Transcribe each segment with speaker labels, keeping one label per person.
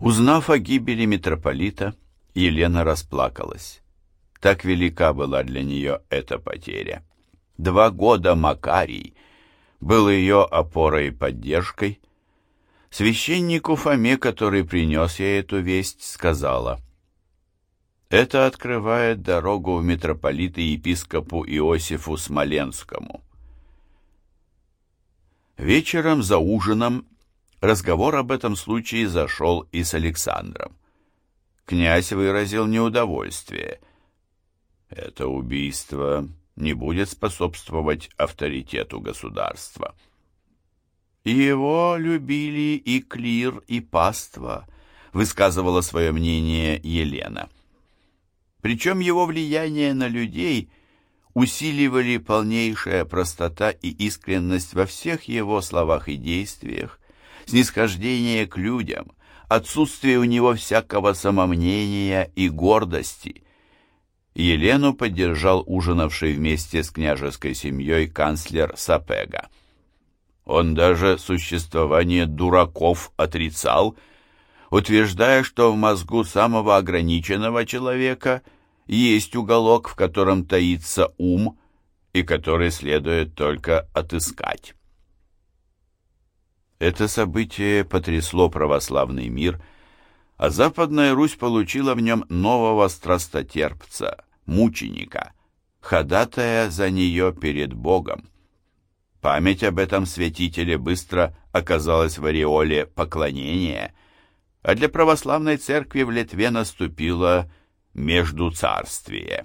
Speaker 1: Узнав о гибели митрополита, Елена расплакалась. Так велика была для нее эта потеря. Два года Макарий был ее опорой и поддержкой. Священнику Фоме, который принес ей эту весть, сказала, «Это открывает дорогу в митрополиты епископу Иосифу Смоленскому». Вечером за ужином разговор об этом случае зашел и с Александром. Князь выразил неудовольствие. Это убийство не будет способствовать авторитету государства. Его любили и клир, и паства, высказывала свое мнение Елена. Причем его влияние на людей усиливали полнейшая простота и искренность во всех его словах и действиях, снисхождение к людям, отсутствие у него всякого самомнения и гордости – Елену поддержал ужинавший вместе с княжеской семьей канцлер Сапега. Он даже существование дураков отрицал, утверждая, что в мозгу самого ограниченного человека есть уголок, в котором таится ум, и который следует только отыскать. Это событие потрясло православный мир – а Западная Русь получила в нем нового страстотерпца, мученика, ходатая за нее перед Богом. Память об этом святителе быстро оказалась в ореоле поклонения, а для православной церкви в Литве наступило междуцарствие.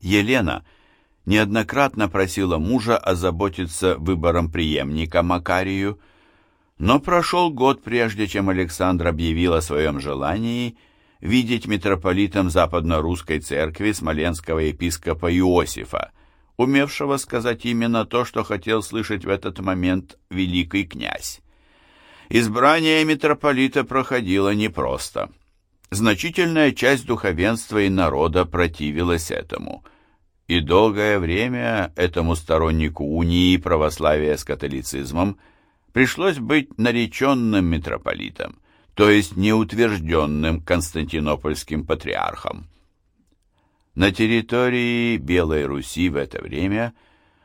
Speaker 1: Елена неоднократно просила мужа озаботиться выбором преемника Макарию, но прошел год, прежде чем Александр объявил о своем желании видеть митрополитом Западно-Русской церкви смоленского епископа Иосифа, умевшего сказать именно то, что хотел слышать в этот момент великий князь. Избрание митрополита проходило непросто. Значительная часть духовенства и народа противилась этому, и долгое время этому стороннику унии православия с католицизмом – пришлось быть нареченным митрополитом, то есть неутвержденным константинопольским патриархом. На территории Белой Руси в это время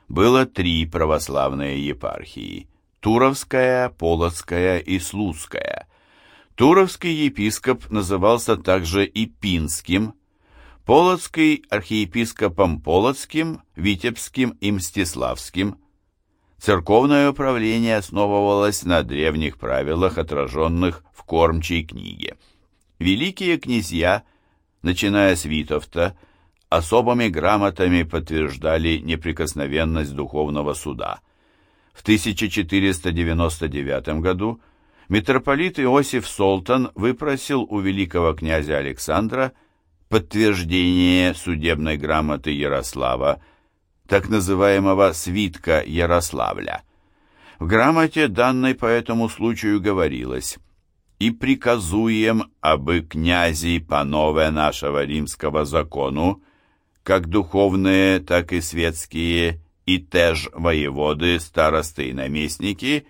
Speaker 1: было три православные епархии – Туровская, Полоцкая и Слуцкая. Туровский епископ назывался также и Пинским, Полоцкий – архиепископом Полоцким, Витебским и Мстиславским – Церковное управление основывалось на древних правилах, отраженных в кормчей книге. Великие князья, начиная с Витовта, особыми грамотами подтверждали неприкосновенность духовного суда. В 1499 году митрополит Иосиф Солтан выпросил у великого князя Александра подтверждение судебной грамоты Ярослава так называемого «свитка Ярославля». В грамоте, данной по этому случаю, говорилось «И приказуем, абы князи панове нашего римского закону, как духовные, так и светские, и теж воеводы, старосты и наместники,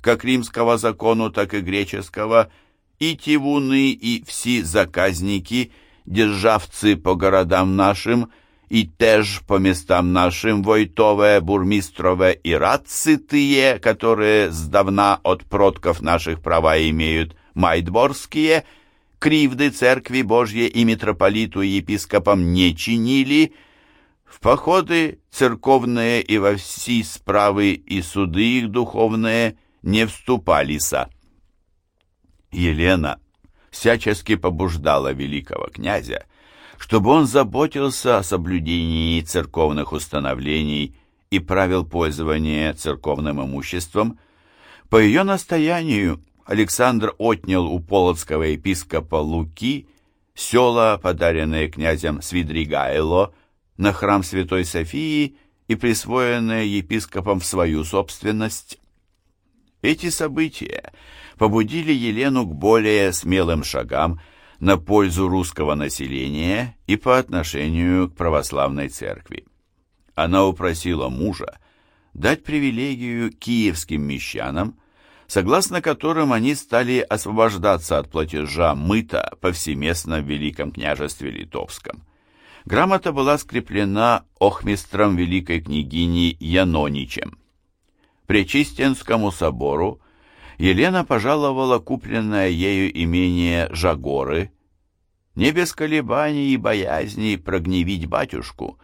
Speaker 1: как римского закону, так и греческого, и тивуны, и все заказники, державцы по городам нашим, и теж по местам нашим войтове, бурмистрове и радцитые, которые сдавна от продков наших права имеют, майдборские, кривды церкви Божьей и митрополиту и епископам не чинили, в походы церковные и во все справы и суды их духовные не вступалися. Елена всячески побуждала великого князя чтобы он заботился о соблюдении церковных установлений и правил пользования церковным имуществом. По ее настоянию Александр отнял у полоцкого епископа Луки села, подаренные князем Свидригайло на храм Святой Софии и присвоенные епископом в свою собственность. Эти события побудили Елену к более смелым шагам на пользу русского населения и по отношению к православной церкви. Она упросила мужа дать привилегию киевским мещанам согласно которым они стали освобождаться от платежа мыта повсеместно в Великом княжестве Литовском. Грамота была скреплена охмистром великой княгини Яноничем. Пречистенскому собору Елена пожаловала купленное ею имение Жагоры. Не без колебаний и боязни прогневить батюшку,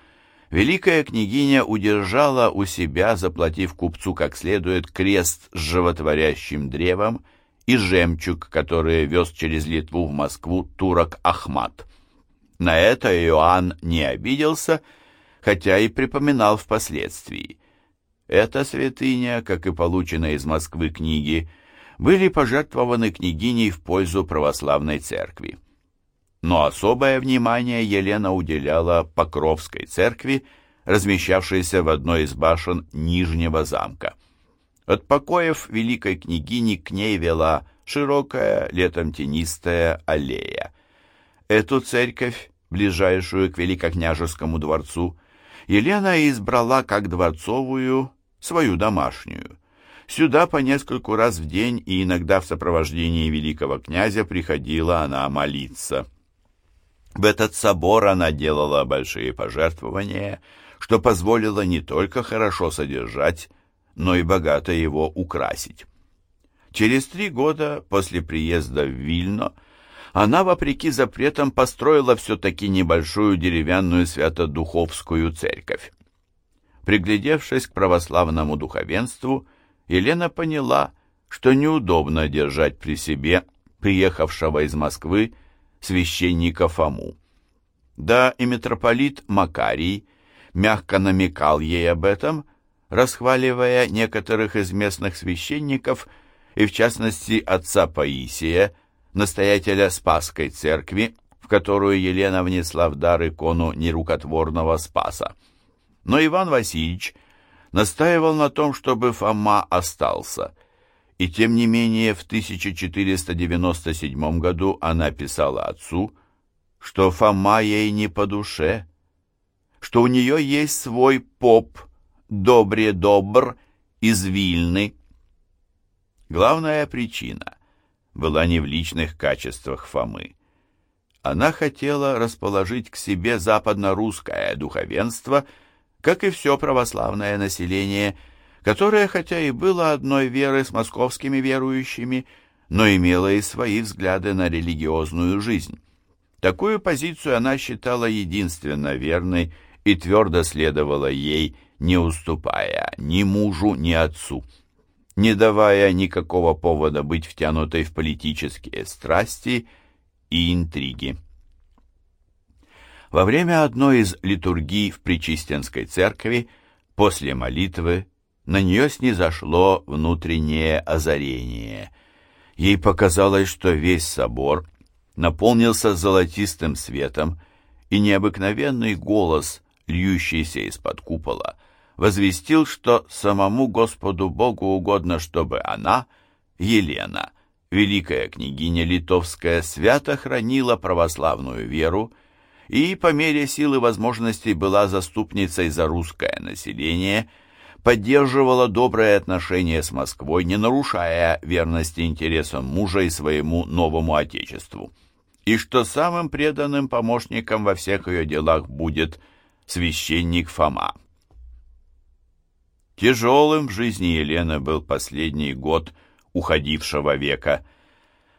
Speaker 1: великая княгиня удержала у себя, заплатив купцу как следует крест с животворящим древом и жемчуг, который вез через Литву в Москву турок Ахмат. На это Иоанн не обиделся, хотя и припоминал впоследствии. Эта святыня, как и полученные из Москвы книги, были пожертвованы княгиней в пользу православной церкви. Но особое внимание Елена уделяла Покровской церкви, размещавшейся в одной из башен Нижнего замка. От покоев великой княгини к ней вела широкая, летом тенистая аллея. Эту церковь, ближайшую к Великокняжескому дворцу, Елена избрала как дворцовую, свою домашнюю. Сюда по нескольку раз в день и иногда в сопровождении великого князя приходила она молиться. В этот собор она делала большие пожертвования, что позволило не только хорошо содержать, но и богато его украсить. Через три года после приезда в Вильно она, вопреки запретам, построила все-таки небольшую деревянную свято-духовскую церковь. Приглядевшись к православному духовенству, Елена поняла, что неудобно держать при себе приехавшего из Москвы священника Фому. Да и митрополит Макарий мягко намекал ей об этом, расхваливая некоторых из местных священников и, в частности, отца Паисия, настоятеля Спасской церкви, в которую Елена внесла в дар икону нерукотворного Спаса. Но Иван Васильевич настаивал на том, чтобы Фома остался, и тем не менее в 1497 году она писала отцу, что Фома ей не по душе, что у нее есть свой поп, добре добр, из Вильны. Главная причина была не в личных качествах Фомы. Она хотела расположить к себе западно-русское духовенство, как и все православное население, которое, хотя и было одной веры с московскими верующими, но имело и свои взгляды на религиозную жизнь. Такую позицию она считала единственно верной и твердо следовала ей, не уступая ни мужу, ни отцу не давая никакого повода быть втянутой в политические страсти и интриги. Во время одной из литургий в Причистенской церкви, после молитвы, на нее снизошло внутреннее озарение. Ей показалось, что весь собор наполнился золотистым светом, и необыкновенный голос, льющийся из-под купола, возвестил, что самому Господу Богу угодно, чтобы она, Елена, великая княгиня литовская, свято хранила православную веру и по мере силы возможностей была заступницей за русское население, поддерживала добрые отношения с Москвой, не нарушая верности интересам мужа и своему новому отечеству, и что самым преданным помощником во всех ее делах будет священник Фома. Тяжелым в жизни Елены был последний год уходившего века.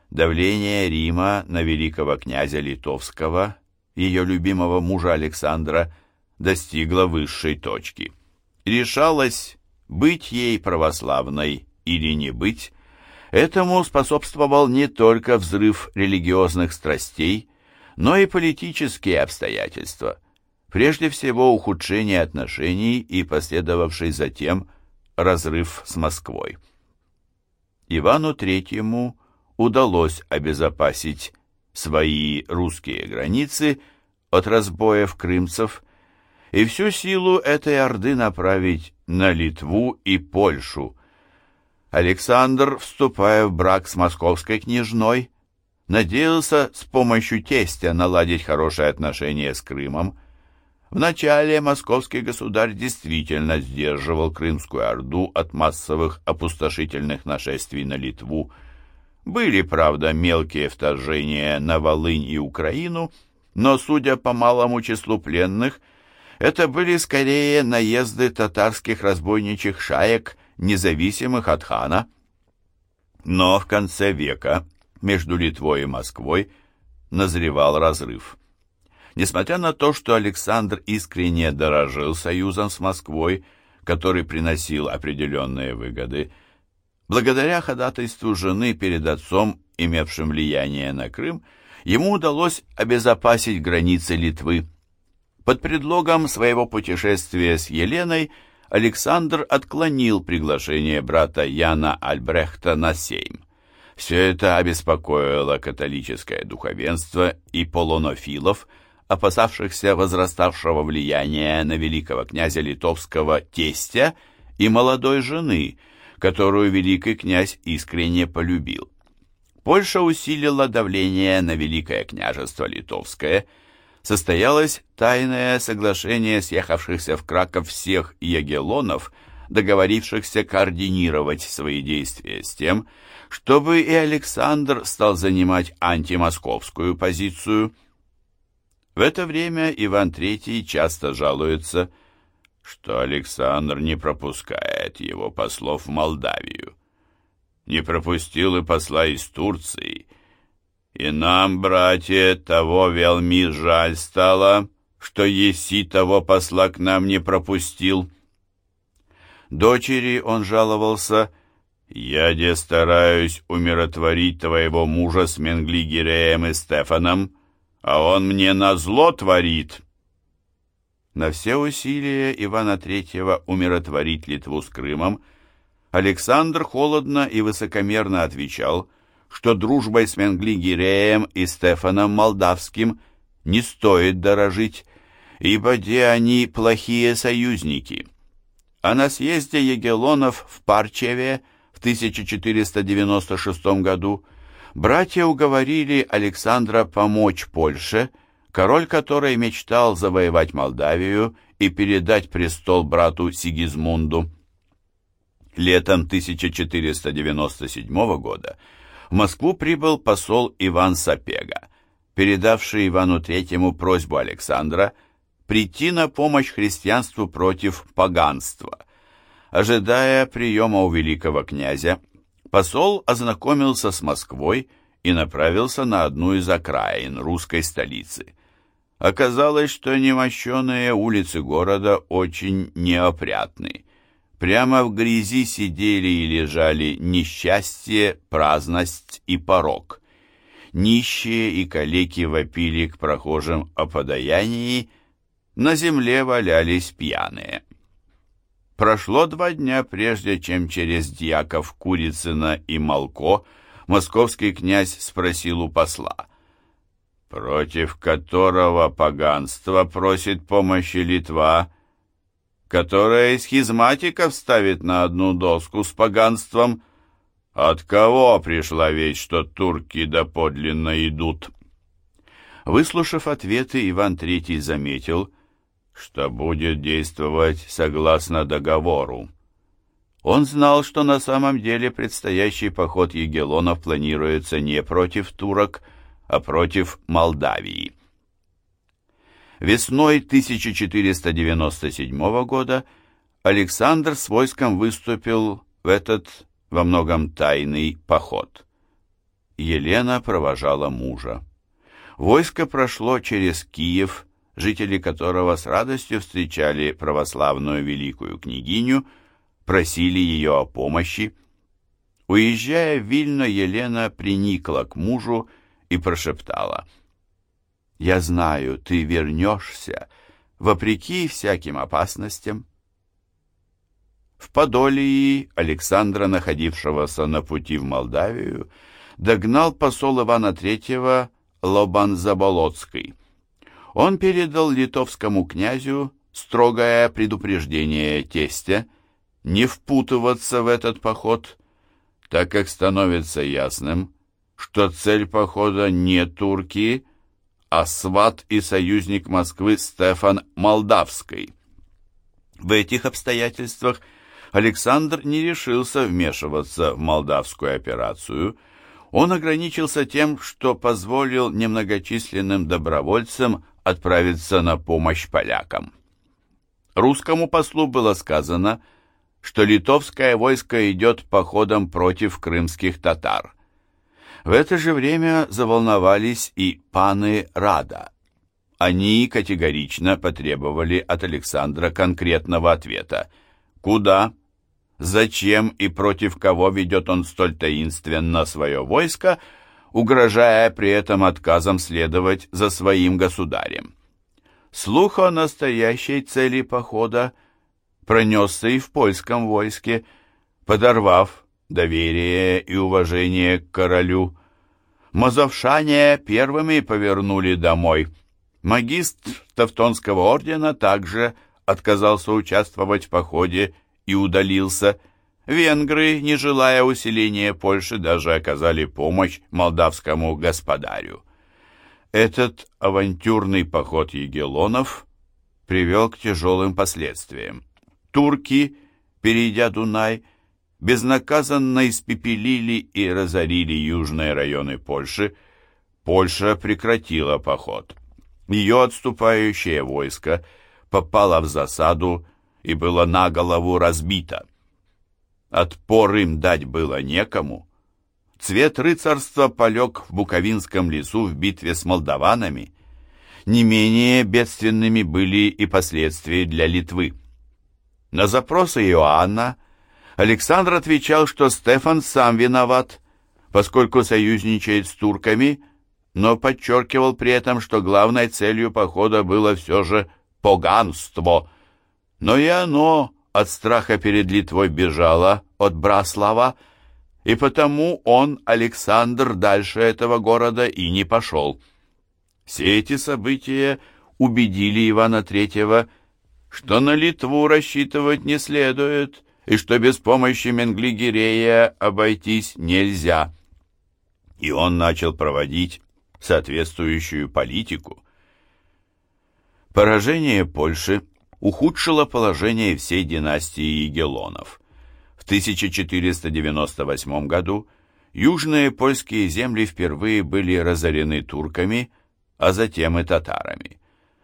Speaker 1: Давление Рима на великого князя Литовского, ее любимого мужа Александра, достигло высшей точки. Решалось, быть ей православной или не быть, этому способствовал не только взрыв религиозных страстей, но и политические обстоятельства – Прежде всего ухудшение отношений и последовавший затем разрыв с Москвой. Ивану Третьему удалось обезопасить свои русские границы от разбоев крымцев и всю силу этой орды направить на Литву и Польшу. Александр, вступая в брак с московской княжной, надеялся с помощью тестя наладить хорошие отношения с Крымом, Вначале московский государь действительно сдерживал Крымскую Орду от массовых опустошительных нашествий на Литву. Были, правда, мелкие вторжения на Волынь и Украину, но, судя по малому числу пленных, это были скорее наезды татарских разбойничьих шаек, независимых от хана. Но в конце века между Литвой и Москвой назревал разрыв. Несмотря на то, что Александр искренне дорожил союзом с Москвой, который приносил определенные выгоды, благодаря ходатайству жены перед отцом, имевшим влияние на Крым, ему удалось обезопасить границы Литвы. Под предлогом своего путешествия с Еленой Александр отклонил приглашение брата Яна Альбрехта на сейм. Все это обеспокоило католическое духовенство и полонофилов – опасавшихся возраставшего влияния на великого князя литовского тестя и молодой жены, которую великий князь искренне полюбил. Польша усилила давление на Великое княжество Литовское. Состоялось тайное соглашение съехавшихся в Краков всех ягеллонов, договорившихся координировать свои действия с тем, чтобы и Александр стал занимать антимосковскую позицию – в это время Иван III часто жалуется, что Александр не пропускает его послов в Молдавию. Не пропустил и посла из Турции. И нам, братья, того велми жаль стало, что еси того посла к нам не пропустил. Дочери он жаловался, «Я де стараюсь умиротворить твоего мужа с Менглигереем и Стефаном, а он мне назло творит. На все усилия Ивана III умиротворить Литву с Крымом Александр холодно и высокомерно отвечал, что дружбой с Менглигереем и Стефаном Молдавским не стоит дорожить, ибо где они плохие союзники. А на съезде Егелонов в Парчеве в 1496 году Братья уговорили Александра помочь Польше, король которой мечтал завоевать Молдавию и передать престол брату Сигизмунду. Летом 1497 года в Москву прибыл посол Иван Сапега, передавший Ивану III просьбу Александра прийти на помощь христианству против поганства. Ожидая приема у великого князя, посол ознакомился с Москвой и направился на одну из окраин русской столицы. Оказалось, что немощенные улицы города очень неопрятны. Прямо в грязи сидели и лежали несчастье, праздность и порог. Нищие и калеки вопили к прохожим о подаянии, на земле валялись пьяные. Прошло два дня, прежде чем через дьяков Курицына и Малко московский князь спросил у посла, против которого поганство просит помощи Литва, которая схизматиков ставит на одну доску с поганством, от кого пришла весть, что турки доподлинно идут? Выслушав ответы, Иван III заметил, что будет действовать согласно договору. Он знал, что на самом деле предстоящий поход егелонов планируется не против турок, а против Молдавии. Весной 1497 года Александр с войском выступил в этот во многом тайный поход. Елена провожала мужа. Войско прошло через Киев, жители которого с радостью встречали православную великую княгиню, просили ее о помощи. Уезжая в Вильно, Елена приникла к мужу и прошептала, «Я знаю, ты вернешься, вопреки всяким опасностям». В Подолии Александра, находившегося на пути в Молдавию, догнал посол Ивана III Лобан Заболоцкий – он передал литовскому князю строгое предупреждение тестя не впутываться в этот поход, так как становится ясным, что цель похода не турки, а сват и союзник Москвы Стефан Молдавский. В этих обстоятельствах Александр не решился вмешиваться в молдавскую операцию. Он ограничился тем, что позволил немногочисленным добровольцам отправиться на помощь полякам. Русскому послу было сказано, что литовское войско идет походом против крымских татар. В это же время заволновались и паны Рада. Они категорично потребовали от Александра конкретного ответа. Куда, зачем и против кого ведет он столь таинственно свое войско, угрожая при этом отказом следовать за своим государем. Слух о настоящей цели похода пронесся и в польском войске, подорвав доверие и уважение к королю. Мазовшане первыми повернули домой. Магистр Тевтонского ордена также отказался участвовать в походе и удалился. Венгры, не желая усиления Польши, даже оказали помощь молдавскому господарю. Этот авантюрный поход егелонов привел к тяжелым последствиям. Турки, перейдя Дунай, безнаказанно испепелили и разорили южные районы Польши, Польша прекратила поход. Ее отступающее войско попало в засаду и было на голову разбито. Отпор им дать было некому. Цвет рыцарства полег в Буковинском лесу в битве с молдаванами. Не менее бедственными были и последствия для Литвы. На запросы Иоанна Александр отвечал, что Стефан сам виноват, поскольку союзничает с турками, но подчеркивал при этом, что главной целью похода было все же поганство. Но и оно от страха перед Литвой бежало от Браслава, и потому он, Александр, дальше этого города и не пошел. Все эти события убедили Ивана Третьего, что на Литву рассчитывать не следует, и что без помощи Менглигерея обойтись нельзя. И он начал проводить соответствующую политику. Поражение Польши ухудшило положение всей династии Егелонов. В 1498 году южные польские земли впервые были разорены турками, а затем и татарами.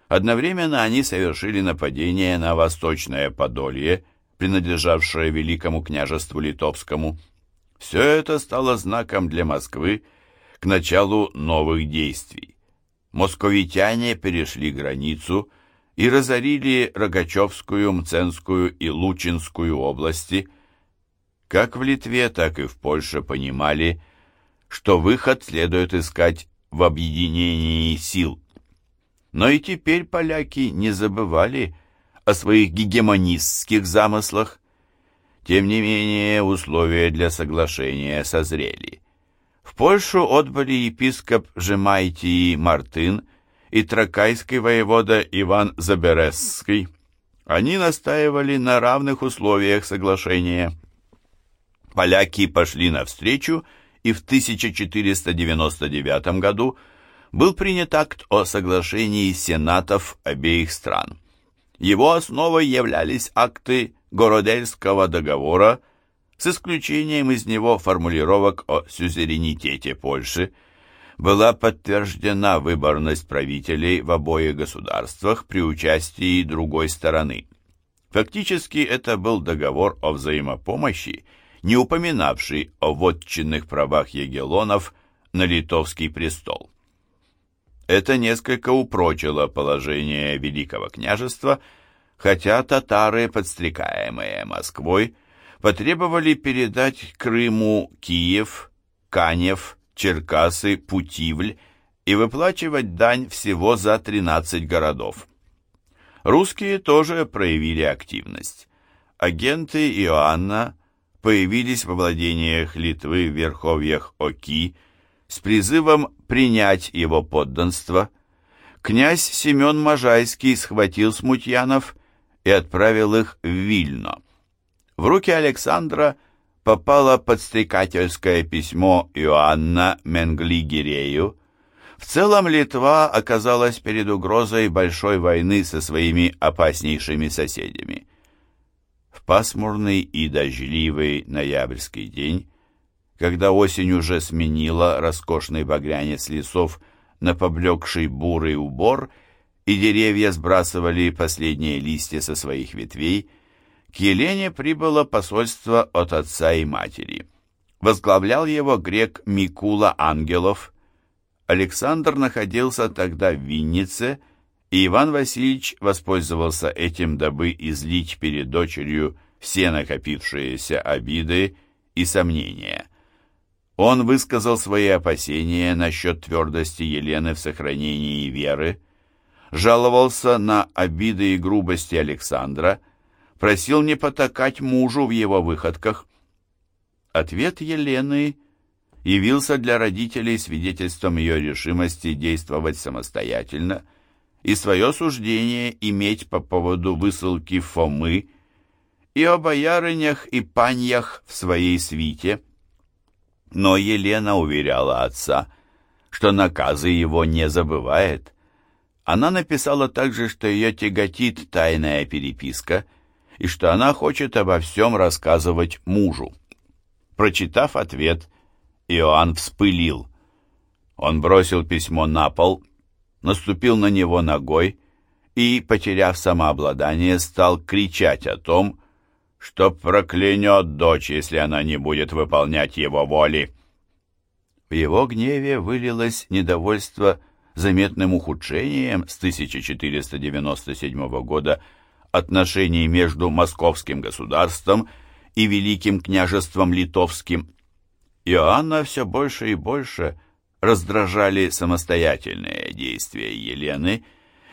Speaker 1: Одновременно они совершили нападение на Восточное Подолье, принадлежавшее Великому княжеству Литовскому. Все это стало знаком для Москвы к началу новых действий. Московитяне перешли границу и разорили Рогачевскую, Мценскую и Лучинскую области. Как в Литве, так и в Польше понимали, что выход следует искать в объединении сил. Но и теперь поляки не забывали о своих гегемонистских замыслах. Тем не менее, условия для соглашения созрели. В Польшу отбыли епископ Жемайтии Мартын и тракайский воевода Иван Забересский. Они настаивали на равных условиях соглашения. Поляки пошли навстречу, и в 1499 году был принят акт о соглашении сенатов обеих стран. Его основой являлись акты Городельского договора с исключением из него формулировок о сюзеренитете Польши, была подтверждена выборность правителей в обоих государствах при участии другой стороны. Фактически это был договор о взаимопомощи, не упоминавший о вотчинных правах егелонов на литовский престол. Это несколько упрочило положение Великого княжества, хотя татары, подстрекаемые Москвой, потребовали передать Крыму Киев, Канев, Черкасы, Путивль и выплачивать дань всего за 13 городов. Русские тоже проявили активность. Агенты Иоанна появились во владениях Литвы в верховьях Оки, с призывом принять его подданство, князь Семен Можайский схватил смутьянов и отправил их в Вильно. В руки Александра попало подстрекательское письмо Иоанна Менглигерею. В целом Литва оказалась перед угрозой большой войны со своими опаснейшими соседями. В пасмурный и дождливый ноябрьский день, когда осень уже сменила роскошный багрянец лесов на поблекший бурый убор, и деревья сбрасывали последние листья со своих ветвей, к Елене прибыло посольство от отца и матери. Возглавлял его грек Микула Ангелов. Александр находился тогда в Виннице, и Иван Васильевич воспользовался этим, дабы излить перед дочерью все накопившиеся обиды и сомнения. Он высказал свои опасения насчет твердости Елены в сохранении веры, жаловался на обиды и грубости Александра, просил не потакать мужу в его выходках. Ответ Елены явился для родителей свидетельством ее решимости действовать самостоятельно и свое суждение иметь по поводу высылки Фомы и о боярынях и паньях в своей свите – но Елена уверяла отца, что наказы его не забывает. Она написала также, что ее тяготит тайная переписка и что она хочет обо всем рассказывать мужу. Прочитав ответ, Иоанн вспылил. Он бросил письмо на пол, наступил на него ногой и, потеряв самообладание, стал кричать о том, что проклянет дочь, если она не будет выполнять его воли. В его гневе вылилось недовольство заметным ухудшением с 1497 года отношений между московским государством и Великим княжеством Литовским. Иоанна все больше и больше раздражали самостоятельные действия Елены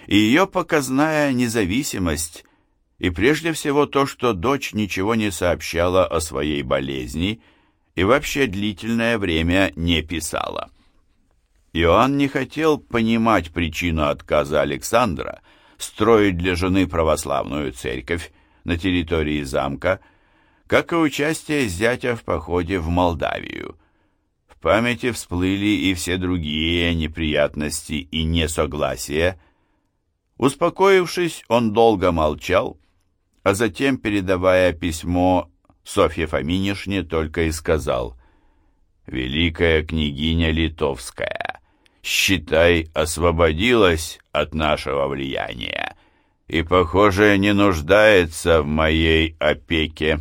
Speaker 1: и ее показная независимость и прежде всего то, что дочь ничего не сообщала о своей болезни и вообще длительное время не писала. Иоанн не хотел понимать причину отказа Александра строить для жены православную церковь на территории замка, как и участие зятя в походе в Молдавию. В памяти всплыли и все другие неприятности и несогласия. Успокоившись, он долго молчал, а затем, передавая письмо Софье Фоминишне, только и сказал «Великая княгиня Литовская, считай, освободилась от нашего влияния и, похоже, не нуждается в моей опеке».